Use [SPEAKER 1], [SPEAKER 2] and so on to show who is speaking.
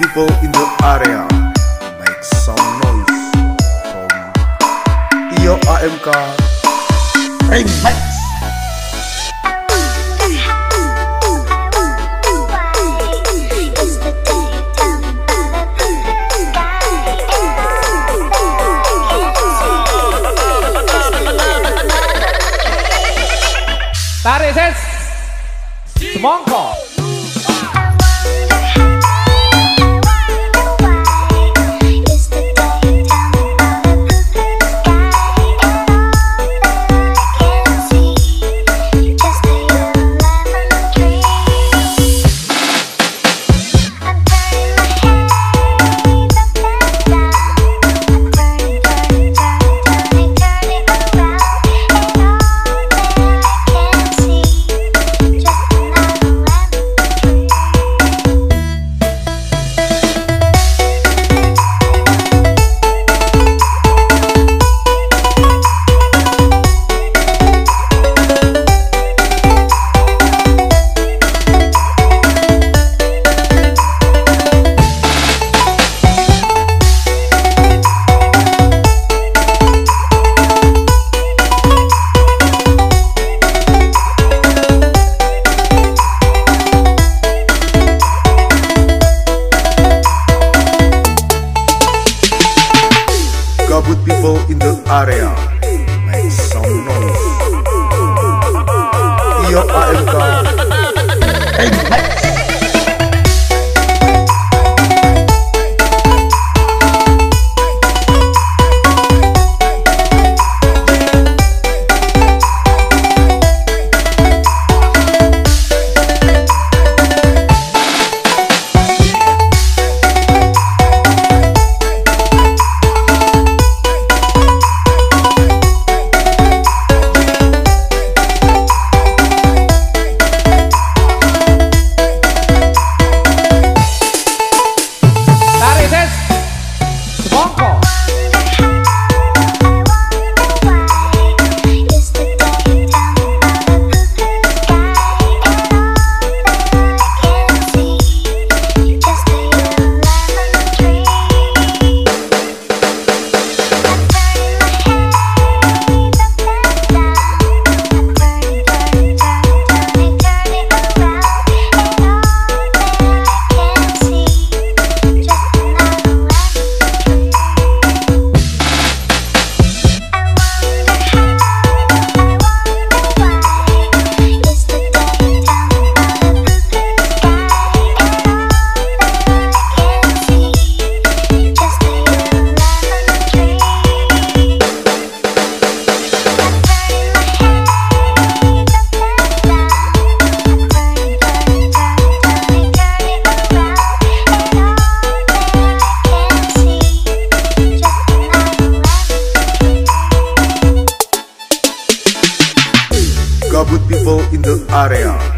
[SPEAKER 1] people in the area. Make some noise from Iyo AMK Remix
[SPEAKER 2] Tarik ses
[SPEAKER 1] Gabut people in the area. Make some noise. Iyo AMK Remix in